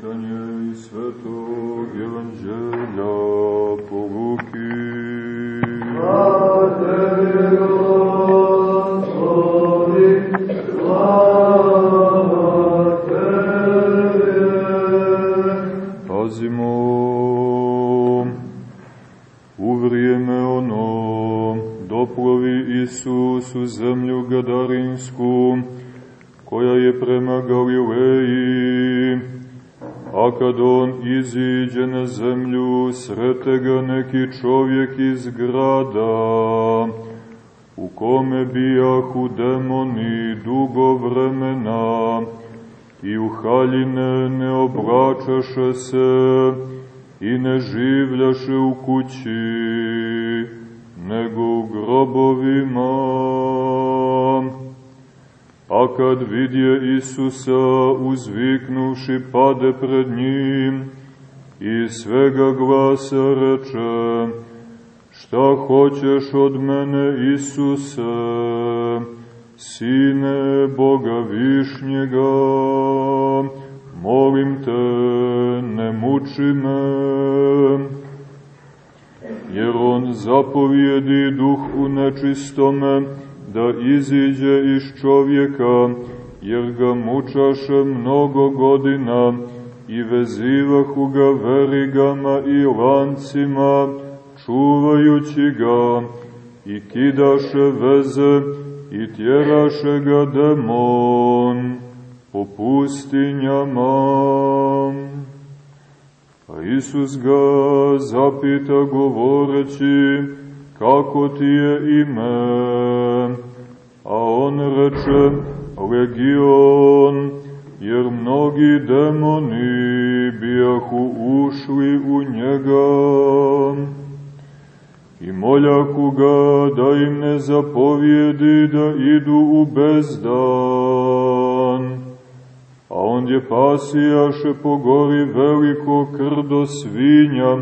Čitanje iz Svetog Evanđelja po Luki. Slava tebi, Gospodi, slava tebi. Pazimo u vrijeme ono doplovi Isus u zemlju Gadarinsku, kad on iziđe na zemlju, srete ga neki čovjek iz grada, u kome bijahu demoni dugo vremena, i u haljine ne oblačaše se, i ne življaše u kući, nego u grobovima. A kad vidje Isusa, uzviknuši, pade pred njim i svega glasa reče, šta hoćeš od mene, Isuse, sine Boga višnjega, molim te, ne muči me, jer on zapovjedi duhu nečistome, da iziđe iz čovjeka, jer ga mučaše mnogo godina i vezivahu ga verigama i lancima, čuvajući ga, i kidaše veze i tjeraše ga demon po pustinjama. A Isus ga zapita govoreći, kako ti je ime? A on reče, legion, jer mnogi demoni bijahu ušli u njega. I moljaku ga da im ne zapovjedi da idu u bezdan. A on je pasijaše po gori veliko krdo svinja,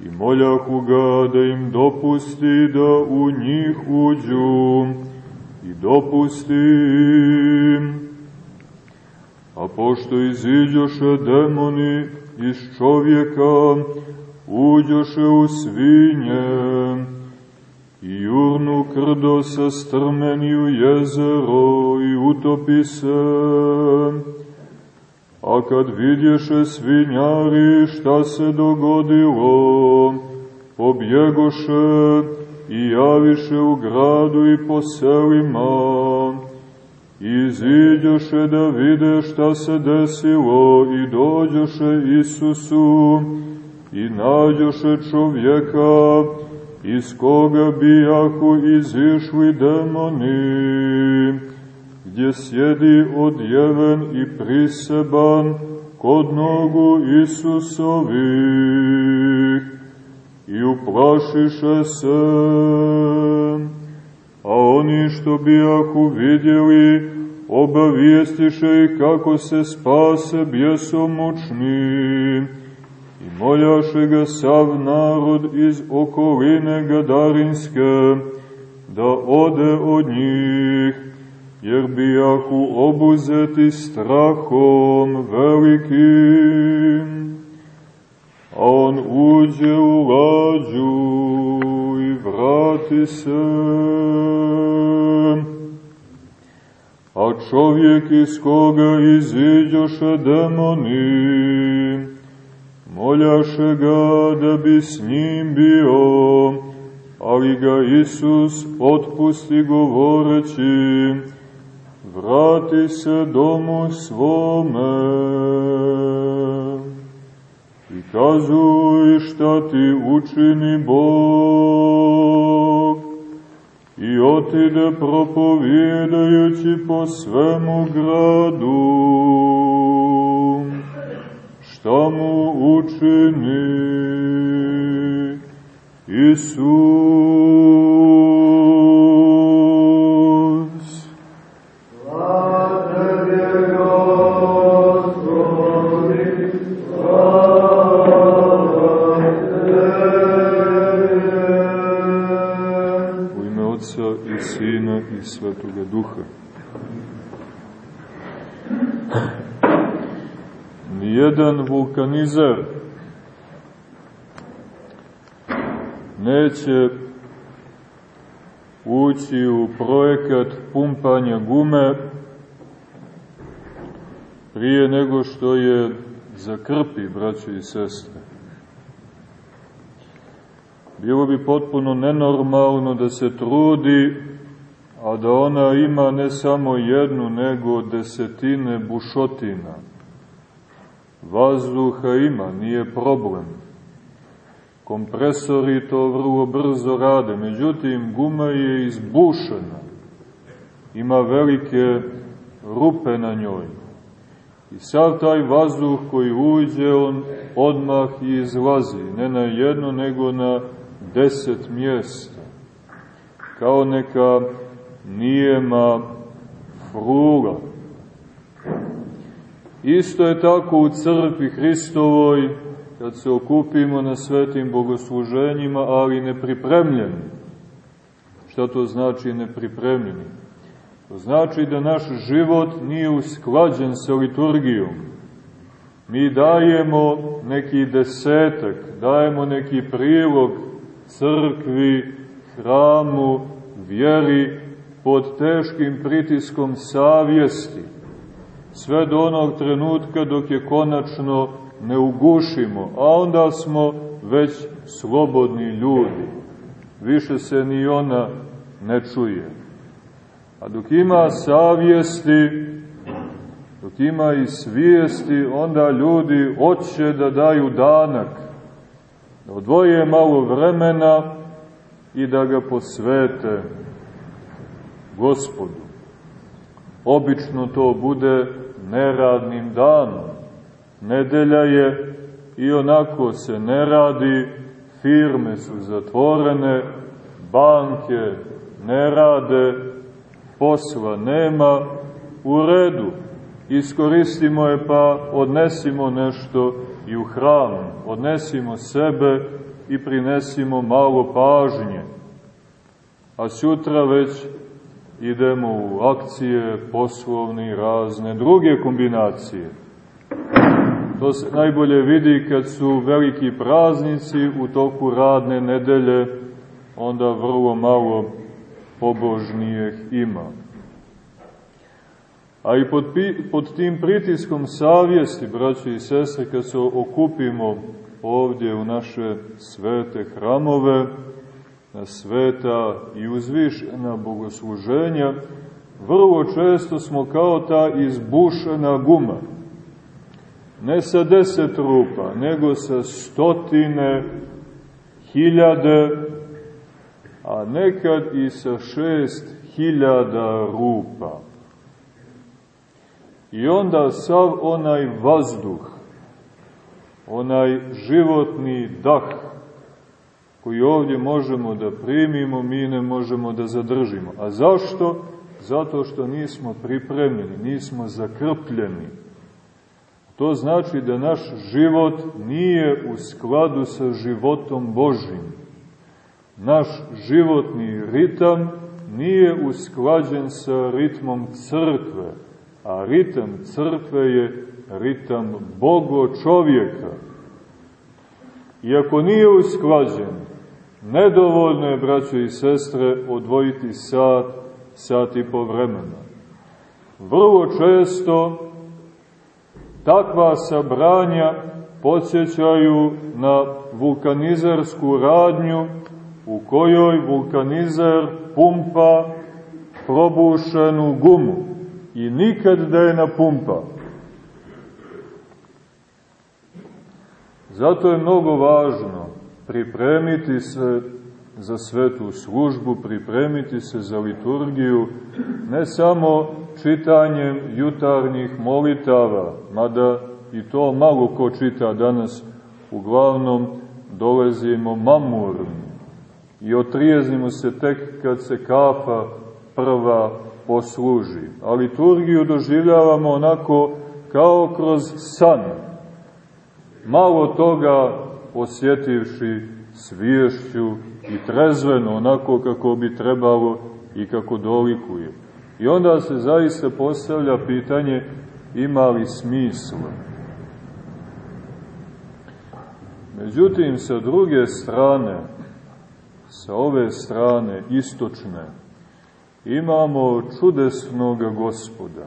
i moljahu ga da im dopusti da u njih uđu i dopusti im. A pošto iziđoše demoni iz čovjeka, uđoše u svinje i jurnu krdo sa strmeni u jezero i utopi se. A kad vidješe svinjari šta se dogodilo, pobjegoše i javiše u gradu i po selima, iziđoše da vide šta se desilo i dođoše Isusu i nađoše čovjeka iz koga bijahu izišli demoni, gdje sjedi odjeven i priseban kod nogu Isusovih i uplašiše se. A oni što bijahu vidjeli, obavijestiše ih kako se spase bjesomučni i moljaše ga sav narod iz okoline Gadarinske da ode od njih jer bijahu obuzeti strahom velikim. A on uđe se. A čovjek iz koga iziđoše demoni, moljaše ga da bi s njim bio, ali ga Isus otpusti govoreći, vrati se domu svome i kazuj šta ti učini Bog i otide propovjedajući po svemu gradu šta mu učini Isus. Jedan vulkanizer neće ući u projekat pumpanja gume prije nego što je zakrpi, braći i sestre. Bilo bi potpuno nenormalno da se trudi, a da ona ima ne samo jednu, nego desetine bušotina. Vazduha ima, nije problem. Kompresori to vrlo brzo rade, međutim guma je izbušena. Ima velike rupe na njoj. I sav taj vazduh koji uđe, on odmah izlazi, ne na jedno, nego na deset mjesta. Kao neka nijema frula. Isto je tako u crkvi Hristovoj, kad se okupimo na svetim bogosluženjima, ali nepripremljeni. Šta to znači nepripremljeni? To znači da naš život nije usklađen sa liturgijom. Mi dajemo neki desetak, dajemo neki prilog crkvi, hramu, vjeri, pod teškim pritiskom savjesti, sve do onog trenutka dok je konačno ne ugušimo, a onda smo već slobodni ljudi. Više se ni ona ne čuje. A dok ima savjesti, dok ima i svijesti, onda ljudi hoće da daju danak, da odvoje malo vremena i da ga posvete gospodu. Obično to bude neradnim danom. Nedelja je i onako se ne radi, firme su zatvorene, banke ne rade, posla nema, u redu, iskoristimo je pa odnesimo nešto i u hram, odnesimo sebe i prinesimo malo pažnje. A sutra već idemo u akcije, poslovne i razne druge kombinacije. To se najbolje vidi kad su veliki praznici u toku radne nedelje, onda vrlo malo pobožnijih ima. A i pod, pod tim pritiskom savjesti, braće i sestre, kad se okupimo ovdje u naše svete hramove, sveta i uzvišena bogosluženja, vrlo često smo kao ta izbušena guma. Ne sa deset rupa, nego sa stotine, hiljade, a nekad i sa šest hiljada rupa. I onda sav onaj vazduh, onaj životni dah, koji ovdje možemo da primimo, mi ne možemo da zadržimo. A zašto? Zato što nismo pripremljeni, nismo zakrpljeni. To znači da naš život nije u skladu sa životom Božim. Naš životni ritam nije usklađen sa ritmom crkve, a ritam crkve je ritam Bogo čovjeka. I ako nije usklađen, Nedovoljno je, braćo i sestre, odvojiti sat, sat i po vremena. Vrlo često takva sabranja podsjećaju na vulkanizersku radnju u kojoj vulkanizer pumpa probušenu gumu i nikad da je napumpa. Zato je mnogo važno pripremiti se za svetu službu, pripremiti se za liturgiju, ne samo čitanjem jutarnjih molitava, mada i to malo ko čita danas, uglavnom dolazimo mamurni i otrijeznimo se tek kad se kafa prva posluži. A liturgiju doživljavamo onako kao kroz san. Malo toga osjetivši sviješću i trezveno, onako kako bi trebalo i kako dolikuje. I onda se zaista postavlja pitanje ima li smisla? Međutim, sa druge strane, sa ove strane istočne, imamo čudesnoga gospoda,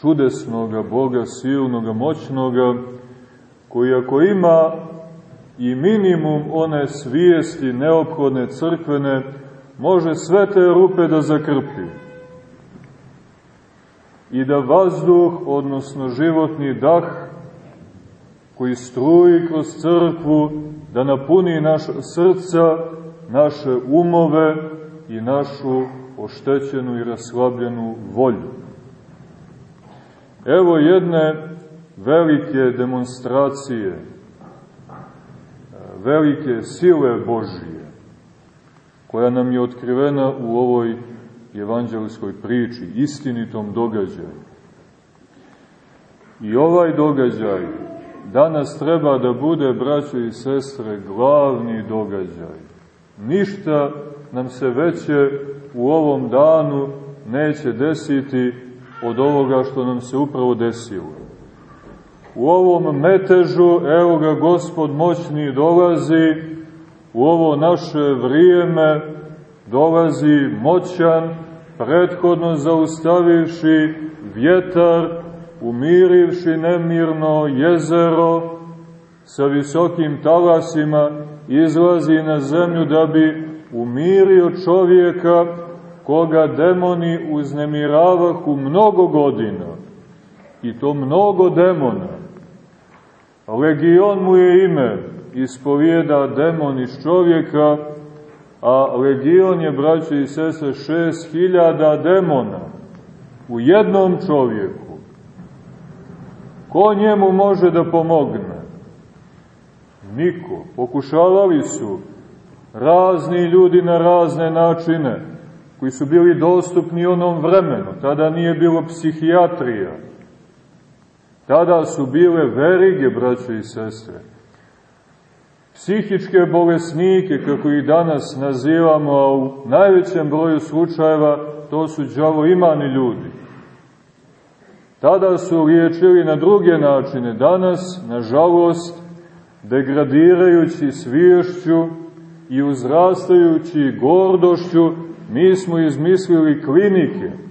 čudesnoga Boga, silnoga, moćnoga, koji ako ima i minimum one svijesti neophodne crkvene, može sve te rupe da zakrpi. I da vazduh, odnosno životni dah, koji struji kroz crkvu, da napuni naša srca, naše umove i našu oštećenu i raslabljenu volju. Evo jedne velike demonstracije, velike sile Božije, koja nam je otkrivena u ovoj evanđelskoj priči, istinitom događaju. I ovaj događaj danas treba da bude, braćo i sestre, glavni događaj. Ništa nam se veće u ovom danu neće desiti od ovoga što nam se upravo desilo. U ovom metežu, evo ga gospod moćni dolazi, u ovo naše vrijeme dolazi moćan, prethodno zaustavivši vjetar, umirivši nemirno jezero sa visokim talasima, izlazi na zemlju da bi umirio čovjeka koga demoni uznemiravahu mnogo godina. I to mnogo demona. Legion mu je ime, ispovijeda demon iz čovjeka, a legion je, braće i sese, šest hiljada demona u jednom čovjeku. Ko njemu može da pomogne? Niko. Pokušavali su razni ljudi na razne načine, koji su bili dostupni onom vremenu. Tada nije bilo psihijatrija. Tada su bile verige, braće i sestre. Psihičke bolesnike, kako ih danas nazivamo, a u najvećem broju slučajeva to su džavo imani ljudi. Tada su liječili na druge načine. Danas, nažalost, degradirajući sviješću i uzrastajući gordošću, mi smo izmislili klinike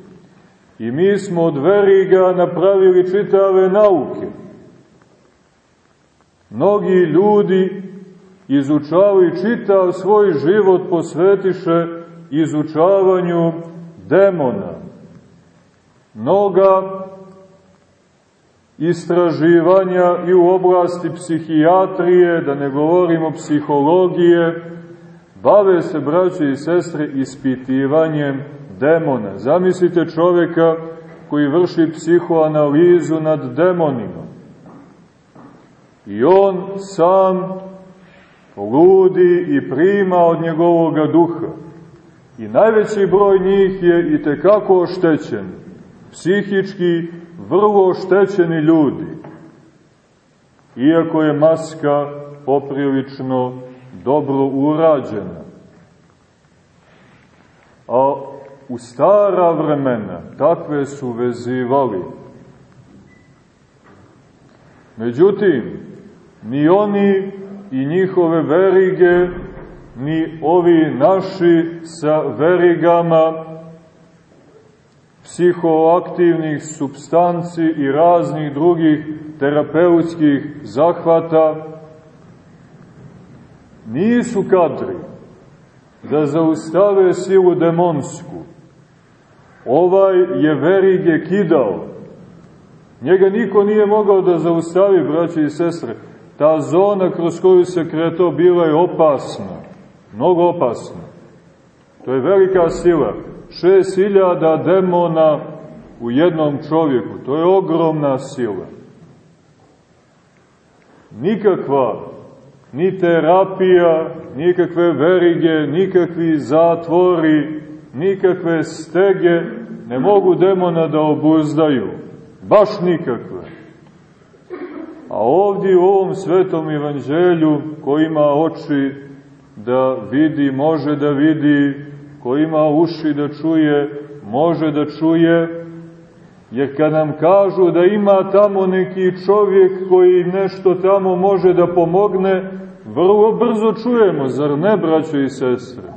i mi smo od veriga napravili čitave nauke. Mnogi ljudi izučavaju čitav svoj život posvetiše izučavanju demona. Mnoga istraživanja i u oblasti psihijatrije, da ne govorimo psihologije, bave se, braće i sestre, ispitivanjem demona. Zamislite čoveka koji vrši psihoanalizu nad demonima. I on sam ludi i prima od njegovoga duha. I najveći broj njih je i tekako oštećen, psihički vrlo oštećeni ljudi. Iako je maska poprilično dobro urađena. A u stara vremena takve su vezivali. Međutim, ni oni i njihove verige, ni ovi naši sa verigama psihoaktivnih substanci i raznih drugih terapeutskih zahvata nisu kadri da zaustave silu demonsku. Ovaj je verige kidao. Njega niko nije mogao da zaustavi, braći i sestre. Ta zona kroz koju se kretao bila je opasna, mnogo opasna. To je velika sila. Šest hiljada demona u jednom čovjeku, to je ogromna sila. Nikakva ni terapija, nikakve verige, nikakvi zatvori, nikakve stege ne mogu demona da obuzdaju. Baš nikakve. A ovdje u ovom svetom evanđelju, ko ima oči da vidi, može da vidi, ko ima uši da čuje, može da čuje, Jer kad nam kažu da ima tamo neki čovjek koji nešto tamo može da pomogne, vrlo brzo čujemo, zar ne, braćo i sestre?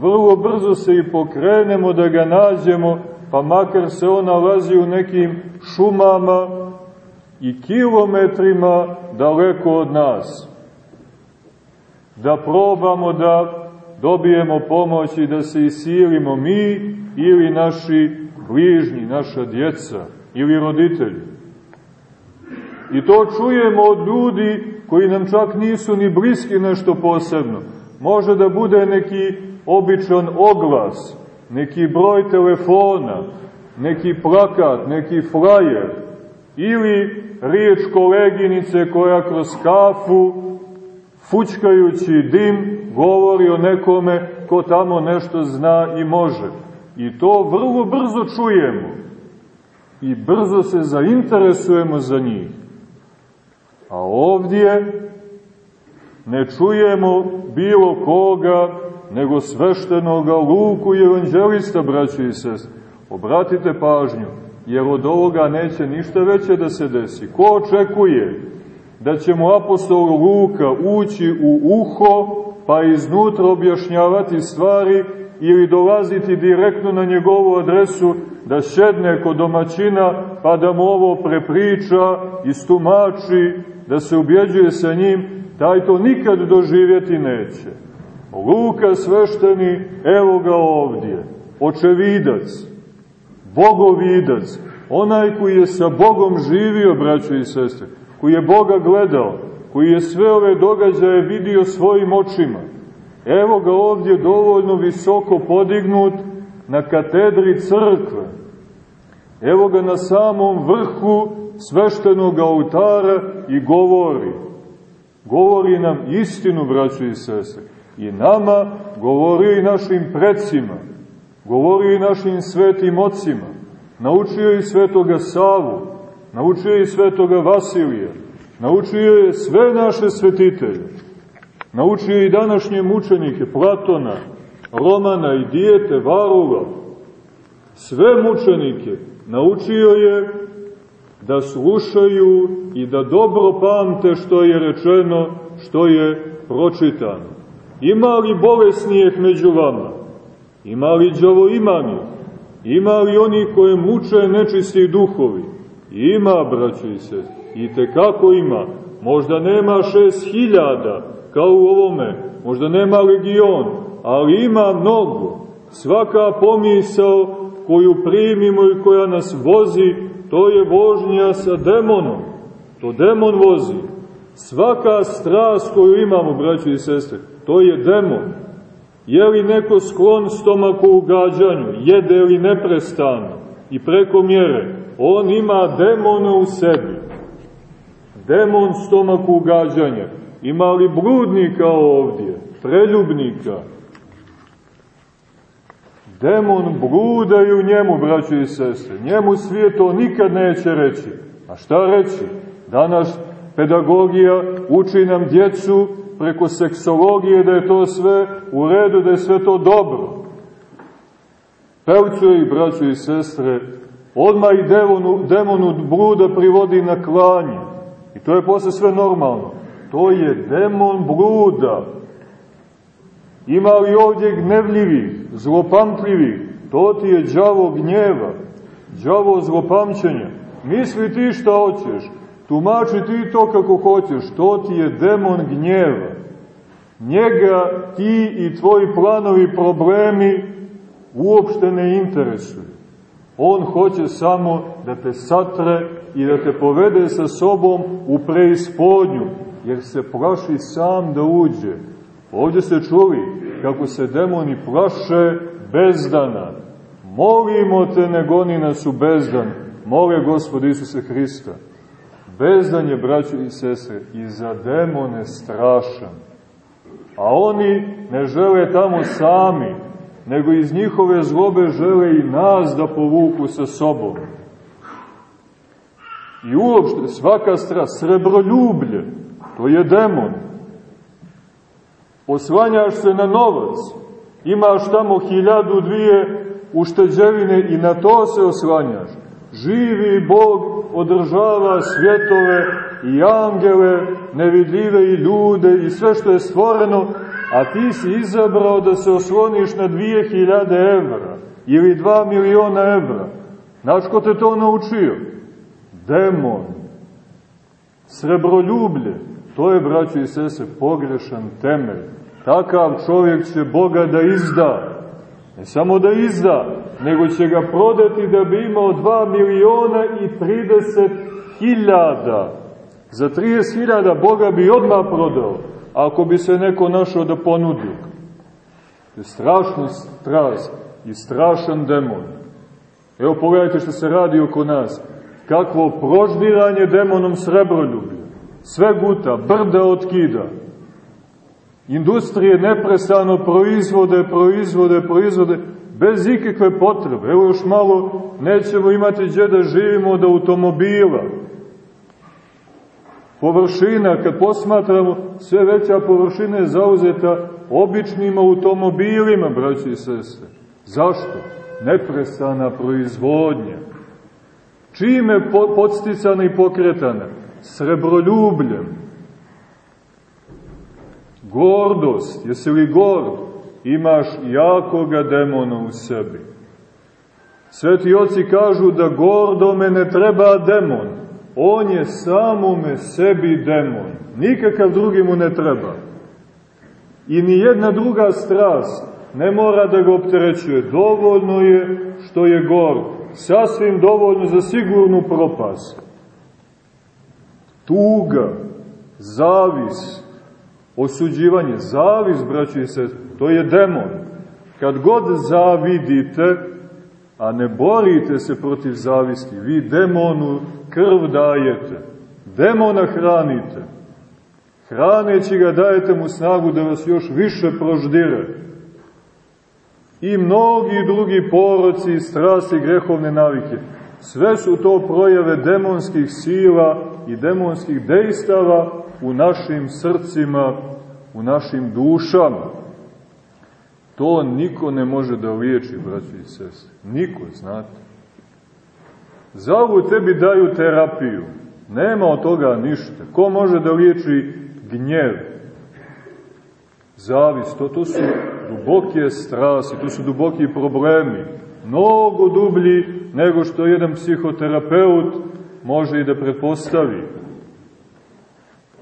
Vrlo brzo se i pokrenemo da ga nađemo, pa makar se on nalazi u nekim šumama i kilometrima daleko od nas. Da probamo da dobijemo pomoć i da se isilimo mi ili naši bližnji, naša djeca ili roditelji. I to čujemo od ljudi koji nam čak nisu ni bliski nešto posebno. Može da bude neki običan oglas, neki broj telefona, neki plakat, neki flajer, ili riječ koleginice koja kroz kafu, fućkajući dim, govori o nekome ko tamo nešto zna i može. I to vrlo brzo čujemo. I brzo se zainteresujemo za njih. A ovdje ne čujemo bilo koga, nego sveštenoga Luku i evanđelista, braći i sest. Obratite pažnju, jer od ovoga neće ništa veće da se desi. Ko očekuje da će mu apostol Luka ući u uho, pa iznutra objašnjavati stvari ili dolaziti direktno na njegovu adresu, da šedne kod domaćina, pa da mu ovo prepriča, istumači, da se ubjeđuje sa njim, taj to nikad doživjeti neće. Luka svešteni, evo ga ovdje, očevidac, bogovidac, onaj koji je sa Bogom živio, braćo i sestre, koji je Boga gledao, koji je sve ove događaje vidio svojim očima. Evo ga ovdje dovoljno visoko podignut na katedri crkve. Evo ga na samom vrhu sveštenog autara i govori. Govori nam istinu, braćo i sestre. I nama govori i našim predsima. Govori i našim svetim ocima. Naučio i svetoga Savu. Naučio i svetoga Vasilija Naučio je sve naše svetitelje. Naučio i današnje mučenike, Platona, Romana i dijete, Varula. Sve mučenike naučio je da slušaju i da dobro pamte što je rečeno, što je pročitano. Ima li bolesnijih među vama? Ima li džavo imani? Ima li oni koje muče nečisti duhovi? Ima, braćo i sestri. I te kako ima. Možda nema šest hiljada, kao u ovome. Možda nema legion, ali ima mnogo. Svaka pomisao koju primimo i koja nas vozi, to je vožnja sa demonom. To demon vozi. Svaka strast koju imamo, braći i sestre, to je demon. Je li neko sklon stomaku u gađanju, jede li neprestano i preko mjere, on ima demona u sebi demon stomaku ugađanja. Ima li bludnika ovdje, preljubnika? Demon bludaju u njemu, braćo i sestre. Njemu svijet to nikad neće reći. A šta reći? Danas pedagogija uči nam djecu preko seksologije da je to sve u redu, da je sve to dobro. Pevcuje i braćo i sestre, odmah i demonu, demonu bluda privodi na klanje to je posle sve normalno. To je demon bluda. Ima li ovdje gnevljivih, zlopamtljivih? To ti je đavo gnjeva, đavo zlopamćenja. Misli ti šta hoćeš, tumači ti to kako hoćeš, to ti je demon gnjeva. Njega ti i tvoji planovi, problemi uopšte ne interesuju. On hoće samo da te satre i da te povede sa sobom u preispodnju, jer se plaši sam da uđe. Ovdje ste čuli kako se demoni plaše bezdana. Molimo te, ne goni nas u bezdan. Mole Gospod Isuse Hrista. Bezdan je, braćo i sestre, i za demone strašan. A oni ne žele tamo sami, nego iz njihove zlobe žele i nas da povuku sa sobom. I uopšte svaka strast, srebroljublje, to je demon. Oslanjaš se na novac, imaš tamo hiljadu dvije ušteđevine i na to se oslanjaš. Živi Bog održava svjetove i angele, nevidljive i ljude i sve što je stvoreno, a ti si izabrao da se osloniš na 2000 evra ili 2 miliona evra. Znaš ko te to naučio? Demon. Srebroljublje. To je, braćo i sese, pogrešan temelj. Takav čovjek će Boga da izda. Ne samo da izda, nego će ga prodati da bi imao 2 miliona i 30 hiljada. Za 30 hiljada Boga bi odmah prodao, ako bi se neko našao da ponudi. To je strašno strast i strašan demon. Evo pogledajte što se radi oko nas. Kakvo proždiranje demonom srebroljublja. Sve guta, brda otkida. Industrije neprestano proizvode, proizvode, proizvode, bez ikakve potrebe. Evo još malo nećemo imati gdje da živimo od automobila. Površina, kad posmatramo, sve veća površina je zauzeta običnim automobilima, braći i sestre. Zašto? Neprestana proizvodnja. Čime podsticana i pokretana? Srebroljubljem. Gordost. Jesi li gord? Imaš jakoga demona u sebi. Sveti oci kažu da gordome ne treba demon. On je samome sebi demon. Nikakav drugi mu ne treba. I ni jedna druga strast ne mora da ga opterećuje. Dovoljno je što je gord. Sasvim dovoljno za sigurnu propast. Tuga, zavis, osuđivanje, zavis, braći i se, to je demon. Kad god zavidite, a ne borite se protiv zavisti, vi demonu krv dajete, demona hranite. Hraneći ga dajete mu snagu da vas još više proždire. I mnogi drugi poroci, strasti, grehovne navike. Sve su to projave demonskih sila i demonskih dejstava u našim srcima, u našim dušama. To niko ne može da liječi, braći i sese. Niko, znate. Za ovu tebi daju terapiju. Nema od toga ništa. Ko može da liječi gnjev? Zavis, to, to su duboke strasi, to su duboki problemi. Mnogo dublji nego što jedan psihoterapeut može i da pretpostavi.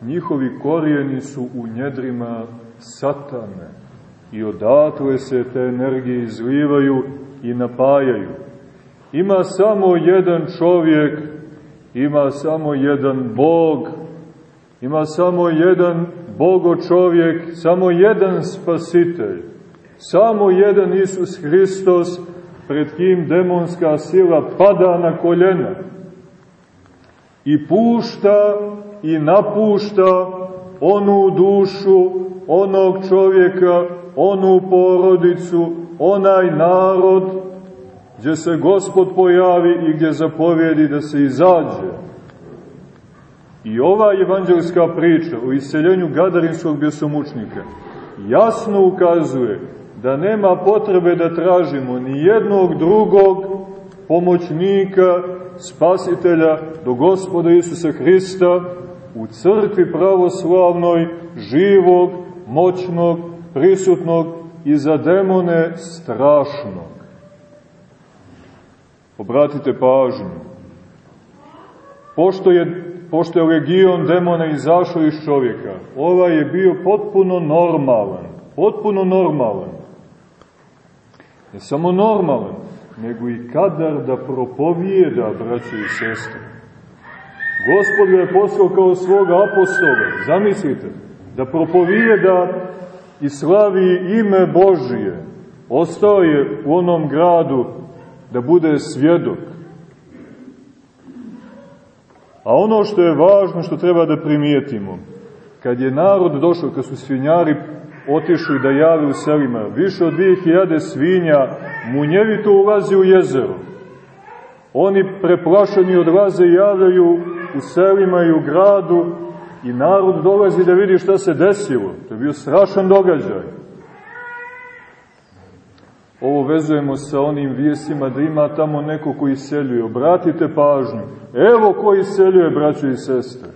Njihovi korijeni su u njedrima satane i odatle se te energije izlivaju i napajaju. Ima samo jedan čovjek, ima samo jedan Bog, ima samo jedan Bogo čovjek, samo jedan spasitelj, samo jedan Isus Hristos, pred kim demonska sila pada na koljena i pušta i napušta onu dušu, onog čovjeka, onu porodicu, onaj narod, gdje se Gospod pojavi i gdje zapovjedi da se izađe. I ova evanđelska priča o iseljenju Gadarinskog bjesomučnika jasno ukazuje da nema potrebe da tražimo ni jednog drugog pomoćnika, spasitelja do gospoda Isusa Hrista u crkvi pravoslavnoj, živog, moćnog, prisutnog i za demone strašnog. Obratite pažnju. Pošto je, pošto je legion demona izašao iz čovjeka, ovaj je bio potpuno normalan. Potpuno normalan. Ne samo normalan, nego i kadar da propovijeda, braće i sestre. Gospod ga je poslao kao svoga apostola, zamislite, da propovijeda i slavi ime Božije. Ostao je u onom gradu da bude svjedok. A ono što je važno, što treba da primijetimo, kad je narod došao, kad su svinjari otišli da jave u selima, više od 2000 svinja munjevito ulazi u jezero. Oni preplašeni odlaze i javljaju u selima i u gradu i narod dolazi da vidi šta se desilo. To je bio strašan događaj. Ovo vezujemo sa onim vijestima da ima tamo neko koji iseljuje. Obratite pažnju. Evo ko iseljuje, braćo i sestre.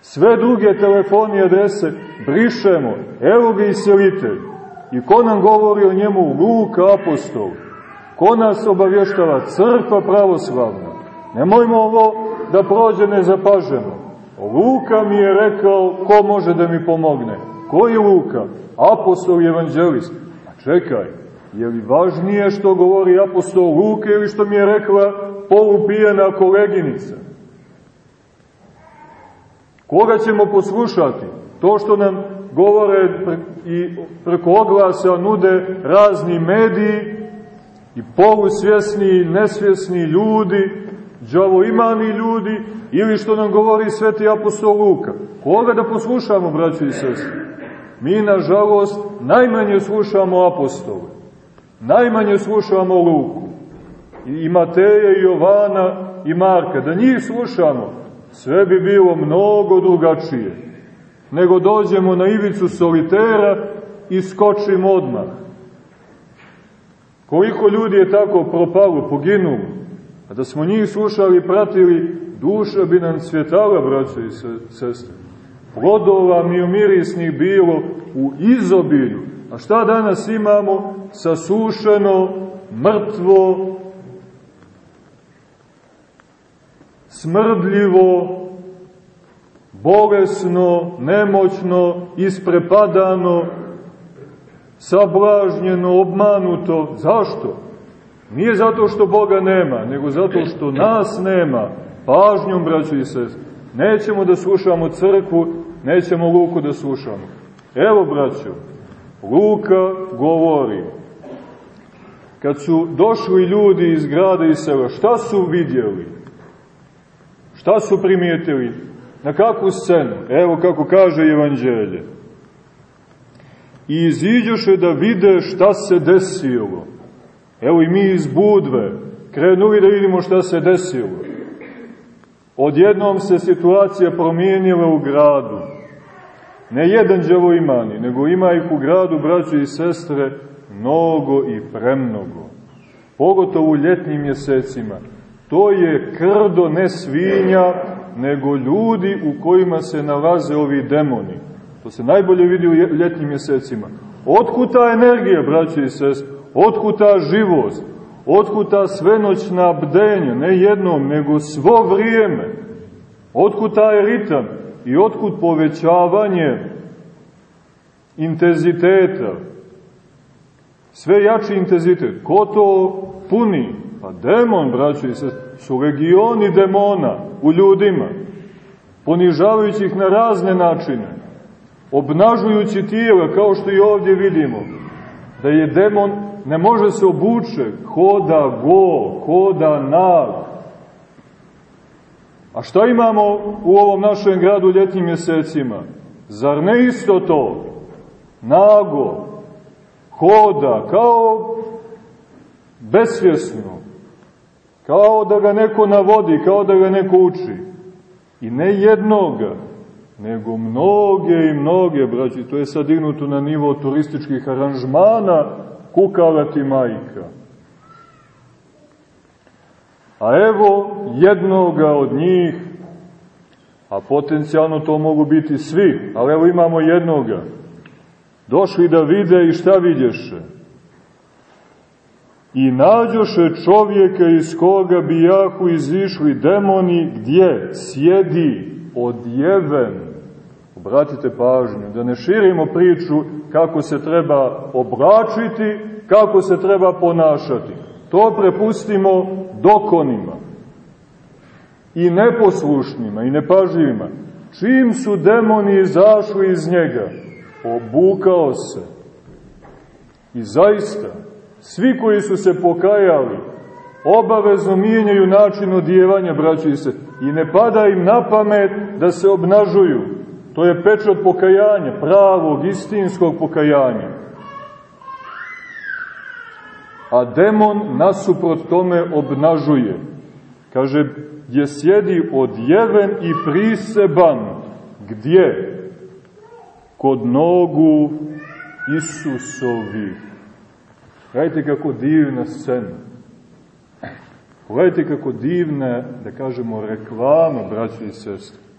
Sve druge telefoni adrese brišemo. Evo ga iselitelj. I ko nam govori o njemu? Luka apostol. Ko nas obavještava? Crkva pravoslavna. Nemojmo ovo da prođe nezapaženo. Luka mi je rekao ko može da mi pomogne. Ko je Luka? Apostol i evanđelist. A čekaj, je li važnije što govori apostol Luka ili što mi je rekla polupijena koleginica? Koga ćemo poslušati? To što nam govore i preko oglasa nude razni mediji i polusvjesni i nesvjesni ljudi, džavoimani ljudi, ili što nam govori sveti apostol Luka. Koga da poslušamo, braći i sestri? Mi, nažalost, najmanje slušamo apostole. Najmanje slušamo Luku. I Mateja, i Jovana, i Marka. Da njih slušamo, sve bi bilo mnogo drugačije. Nego dođemo na ivicu solitera i skočimo odmah. Koliko ljudi je tako propalo, poginulo, a da smo njih slušali i pratili, duša bi nam cvjetala, braćo i sestre. Plodova mi umirisnih bilo u izobilju. A šta danas imamo? Sasušeno, mrtvo, smrdljivo, bolesno, nemoćno, isprepadano, sablažnjeno, obmanuto. Zašto? Nije zato što Boga nema, nego zato što nas nema. Pažnjom, braćo i sest. Nećemo da slušamo crkvu, nećemo Luku da slušamo. Evo, braćo, Luka govori. Kad su došli ljudi iz grada i sela, šta su vidjeli? Šta su primijetili? Na kakvu scenu? Evo kako kaže Evanđelje. I iziđoše da vide šta se desilo. Evo i mi iz Budve krenuli da vidimo šta se desilo. Odjednom se situacija promijenila u gradu. Ne jedan džavo imani, nego ima ih u gradu, braće i sestre, mnogo i premnogo. Pogotovo u ljetnim mjesecima To je krdo ne svinja, nego ljudi u kojima se nalaze ovi demoni. To se najbolje vidi u ljetnim mjesecima. Otkud ta energija, braće i sest? Otkud ta živost? Otkud ta svenoćna bdenja? Ne jednom, nego svo vrijeme. Otkud ta ritam? I otkud povećavanje intenziteta? Sve jači intenzitet. Ko to puni? Pa demon, braćo i sest, su legioni demona u ljudima, ponižavajući ih na razne načine, obnažujući tijela, kao što i ovdje vidimo, da je demon, ne može se obuče, hoda go, hoda nag. A šta imamo u ovom našem gradu ljetnim mjesecima? Zar ne isto to? Nago, hoda, kao besvjesno, Kao da ga neko navodi, kao da ga neko uči. I ne jednoga, nego mnoge i mnoge, braći, to je sad dignuto na nivo turističkih aranžmana, kukala ti majka. A evo jednoga od njih, a potencijalno to mogu biti svi, ali evo imamo jednoga, došli da vide i šta vidješe? I nađoše čovjeka iz koga bijahu izišli demoni, gdje sjedi odjeven. Obratite pažnju, da ne širimo priču kako se treba oblačiti, kako se treba ponašati. To prepustimo dokonima i neposlušnima i nepažljivima. Čim su demoni izašli iz njega, obukao se. I zaista, Svi koji su se pokajali, obavezno mijenjaju način odjevanja, braći se, i ne pada im na pamet da se obnažuju. To je pečat pokajanja, pravog, istinskog pokajanja. A demon nasuprot tome obnažuje. Kaže, gdje sjedi odjeven i priseban. Gdje? Kod nogu Isusovih Gledajte kako divna scena. Pogledajte kako divne, da kažemo, reklama, braći i sestre.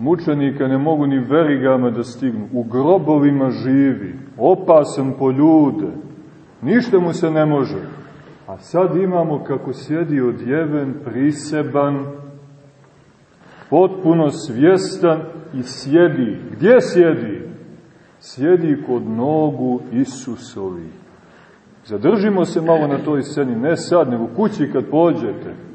Mučenika ne mogu ni verigama da stignu. U grobovima živi, opasan po ljude. Ništa mu se ne može. A sad imamo kako sjedi odjeven, priseban, potpuno svjestan i sjedi. Gdje sjedi? Sjedi kod nogu Isusovi. Zadržimo se malo na toj sceni, ne sad, nego kući kad pođete.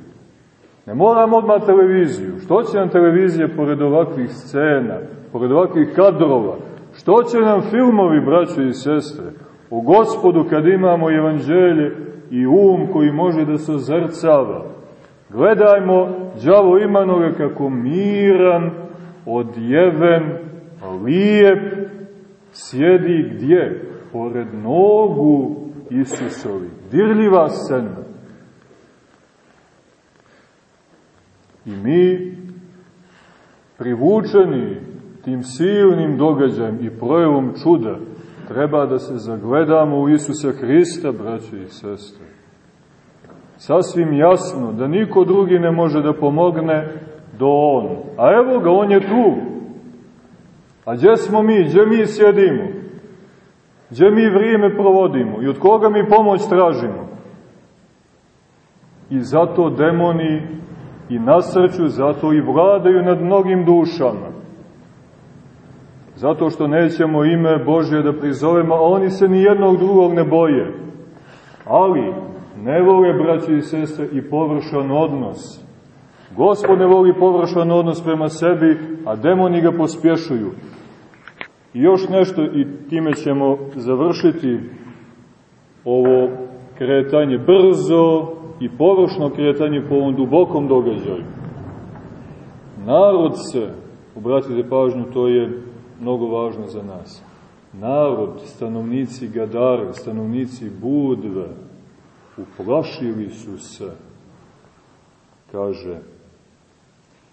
Ne moram odmah televiziju. Što će nam televizija pored ovakvih scena, pored ovakvih kadrova? Što će nam filmovi, braćo i sestre? O gospodu kad imamo evanđelje i um koji može da se ozrcava. Gledajmo đavo Imanoga kako miran, odjeven, lijep, sjedi gdje? Pored nogu Isusovi. Dirljiva scena. I mi, privučeni tim silnim događajem i projevom čuda, treba da se zagledamo u Isusa Hrista, braće i sestre. Sasvim jasno da niko drugi ne može da pomogne do On. A evo ga, On je tu. A gdje smo mi, gdje mi sjedimo? Gdje mi vrijeme provodimo i od koga mi pomoć tražimo? I zato demoni i nasrću, zato i vladaju nad mnogim dušama. Zato što nećemo ime Božje da prizovemo, a oni se ni jednog drugog ne boje. Ali ne vole, braći i sestre, i površan odnos. Gospod ne voli površan odnos prema sebi, a demoni ga pospješuju. I još nešto, i time ćemo završiti ovo kretanje brzo i površno kretanje po ovom dubokom događaju. Narod se, obratite pažnju, to je mnogo važno za nas. Narod, stanovnici Gadare, stanovnici Budve, uplašili su se, kaže,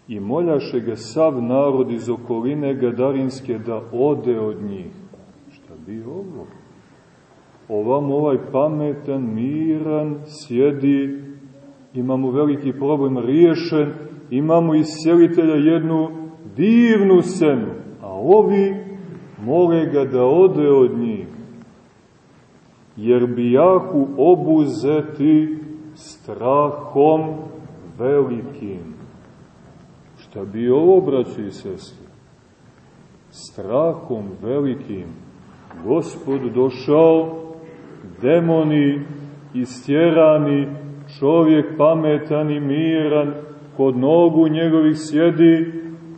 i moljaše ga sav narod iz okoline Gadarinske da ode od njih. Šta bi ovo? Ovam ovaj pametan, miran, sjedi, imamo veliki problem riješen, imamo iz selitelja jednu divnu scenu, a ovi mole ga da ode od njih, jer bijahu obuzeti strahom velikim. Šta bi ovo, braći i sestri? Strahom velikim. Gospod došao, demoni istjerani, čovjek pametan i miran, kod nogu njegovih sjedi,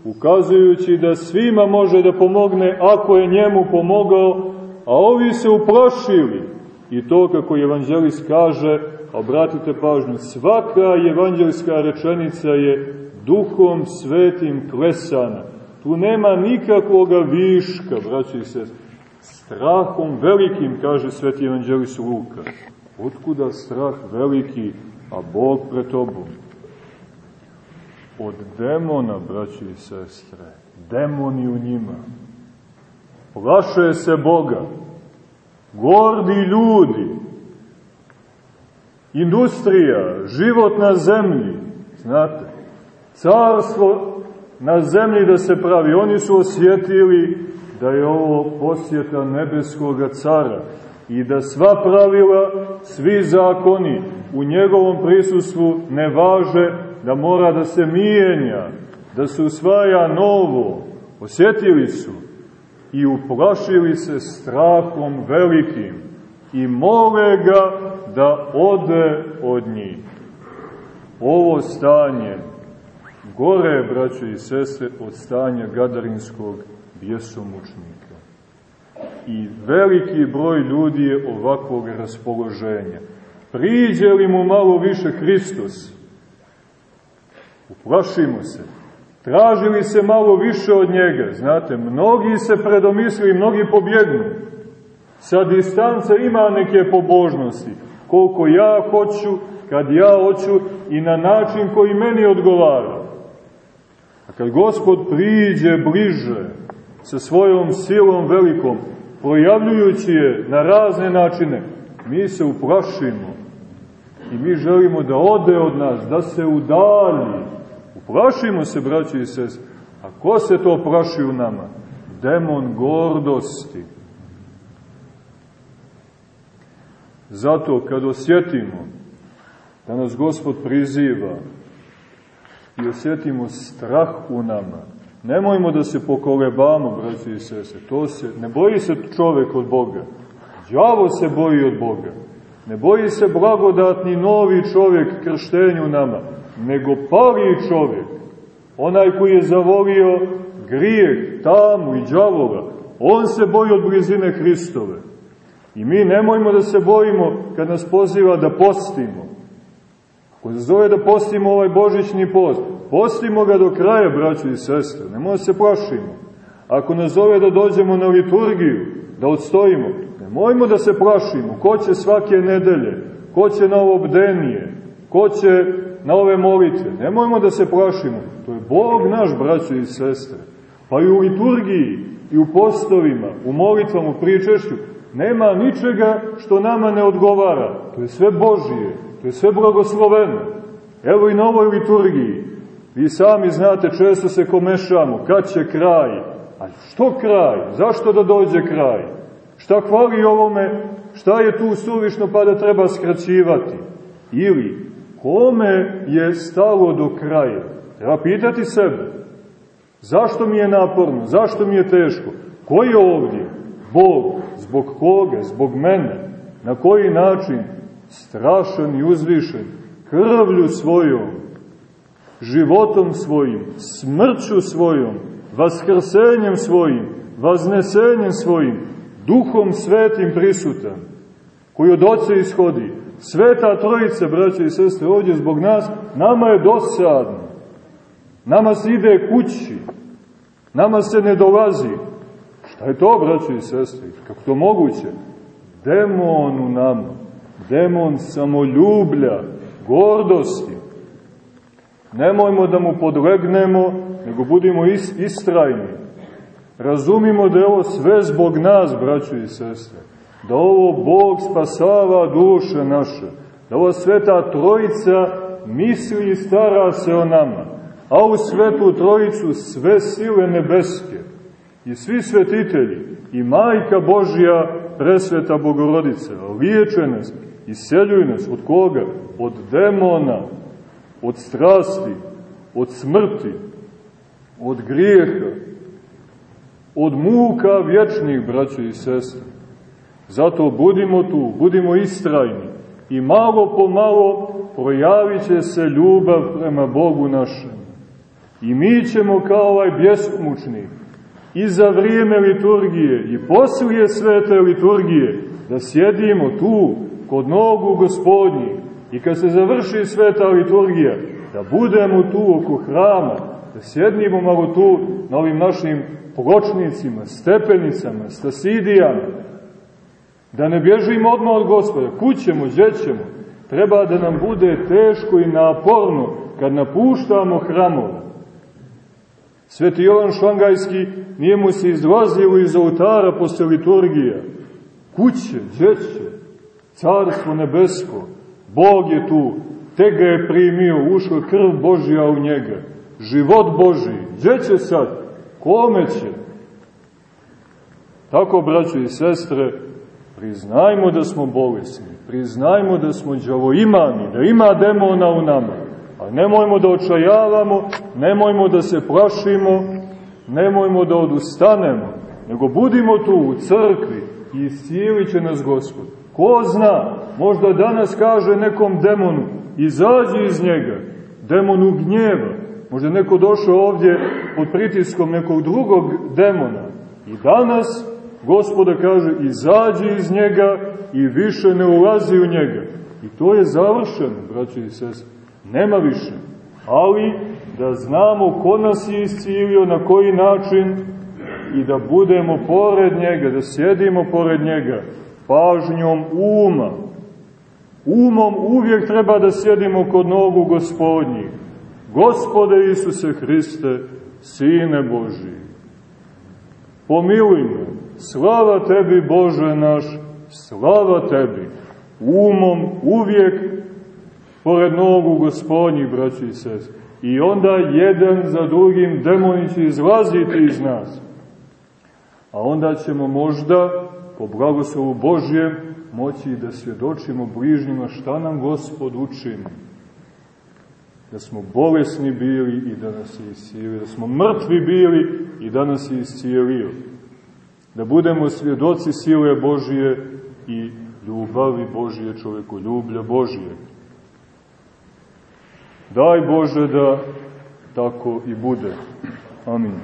ukazujući da svima može da pomogne ako je njemu pomogao, a ovi se uplašili. I to, kako evanđelist kaže, obratite pažnju, svaka evanđelska rečenica je duhom svetim klesana. Tu nema nikakvoga viška, braći i sest. Strahom velikim, kaže sveti evanđelist Luka. Otkuda strah veliki, a Bog pred tobom? Od demona, braći i sestre. Demoni u njima. Plaše se Boga. Gordi ljudi. Industrija, život na zemlji. Znate, carstvo na zemlji da se pravi. Oni su osjetili da je ovo posjeta nebeskoga cara i da sva pravila, svi zakoni u njegovom prisustvu ne važe, da mora da se mijenja, da se usvaja novo. Osjetili su i uplašili se strahom velikim i mole ga da ode od njih. Ovo stanje gore, braćo i sestre, od stanja gadarinskog bjesomučnika. I veliki broj ljudi je ovakvog raspoloženja. Priđe li mu malo više Hristos? Uplašimo se. Tražili se malo više od njega. Znate, mnogi se predomislili, mnogi pobjegnu. Sa distance ima neke pobožnosti. Koliko ja hoću, kad ja hoću i na način koji meni odgovara. A kad Gospod priđe bliže sa svojom silom velikom, projavljujući je na razne načine, mi se uplašimo i mi želimo da ode od nas, da se udalji. Uplašimo se, braći i sest. A ko se to plaši u nama? Demon gordosti. Zato kad osjetimo da nas Gospod priziva i osjetimo strah u nama, nemojmo da se pokolebamo, braći i sese, to se, ne boji se čovek od Boga, đavo se boji od Boga, ne boji se blagodatni novi čovek krštenju nama, nego pali čovek, onaj koji je zavolio grijeh, tamu i đavola, on se boji od blizine Hristove. I mi nemojmo da se bojimo kad nas poziva da postimo. Ako se zove da postimo ovaj božićni post, postimo ga do kraja, braći i sestre, nemoj da se plašimo. Ako nas zove da dođemo na liturgiju, da odstojimo, nemojmo da se plašimo. Ko će svake nedelje, ko će na ovo bdenije, ko će na ove molitve, nemojmo da se plašimo. To je Bog naš, braći i sestre. Pa i u liturgiji, i u postovima, u molitvama, u pričešću, nema ničega što nama ne odgovara. To je sve Božije, to je sve blagosloveno. Evo i na ovoj liturgiji. Vi sami znate, često se komešamo, kad će kraj. A što kraj? Zašto da dođe kraj? Šta hvali ovome? Šta je tu suvišno pa da treba skraćivati? Ili, kome je stalo do kraja? Treba pitati sebe. Zašto mi je naporno? Zašto mi je teško? Ko je ovdje? Bog. Zbog koga? Zbog mene. Na koji način? Strašan i uzvišen. Krvlju svojom, životom svojim, smrću svojom, vaskrsenjem svojim, vaznesenjem svojim, duhom svetim prisutan, koji od oca ishodi. Sveta trojica, braće i sestre, ovdje zbog nas, nama je dosadno. Nama se ide kući. Nama se ne dolazi. Šta je to, braće i sestre? Kako to moguće? Demon u nama. Demon samoljublja, gordosti. Nemojmo da mu podlegnemo, nego budimo is, istrajni. Razumimo da je ovo sve zbog nas, braćo i sestre. Da ovo Bog spasava duše naše. Da ovo sveta trojica misli i stara se o nama. A u svetu trojicu sve sile nebeske i svi svetitelji i majka Božja presveta Bogorodice liječe nas, iseljuju nas od koga? Od demona, od strasti, od smrti, od grijeha, od muka vječnih, braćo i sestre. Zato budimo tu, budimo istrajni i malo po malo projavit će se ljubav prema Bogu našem. I mi ćemo kao ovaj bjesmučnik i za vrijeme liturgije i poslije svete liturgije da sjedimo tu kod nogu gospodnji i kad se završi sveta liturgija da budemo tu oko hrama, da sjednimo malo tu na ovim našim pločnicima, stepenicama, stasidijama, da ne bježimo odmah od gospoda, kućemo, džećemo, treba da nam bude teško i naporno kad napuštamo hramove. Sveti Jovan Švangajski nije mu se izlazilo iz oltara posle liturgija. Kuće, džeće, carstvo nebesko, Bog je tu, te ga je primio, ušla krv Božja u njega, život Božiji, gdje sad, kome će? Tako, braćo i sestre, priznajmo da smo bolesni, priznajmo da smo džavoimani, da ima demona u nama, a nemojmo da očajavamo, nemojmo da se plašimo, nemojmo da odustanemo, nego budimo tu u crkvi i iscijelit će nas Gospod. Ko zna, možda danas kaže nekom demonu, izađi iz njega, demonu gnjeva. Možda neko došao ovdje pod pritiskom nekog drugog demona. I danas gospoda kaže, izađi iz njega i više ne ulazi u njega. I to je završeno, braći i sest. Nema više. Ali da znamo ko nas je iscijelio, na koji način i da budemo pored njega, da sjedimo pored njega, pažnjom uma. Umom uvijek treba da sjedimo kod nogu gospodnjih. Gospode Isuse Hriste, Sine Boži, pomiluj me, slava Tebi Bože naš, slava Tebi. umom uvijek pored nogu gospodnjih, braći i sest. I onda jedan za drugim demoni će izlaziti iz nas. A onda ćemo možda, po blagoslovu Božjem, moći da svjedočimo bližnjima šta nam Gospod učini. Da smo bolesni bili i da nas je iscijelio. Da smo mrtvi bili i da nas je iscijelio. Da budemo svjedoci sile Božije i ljubavi Božije, čoveku ljublja Božije. Daj Bože da tako i bude. Amin.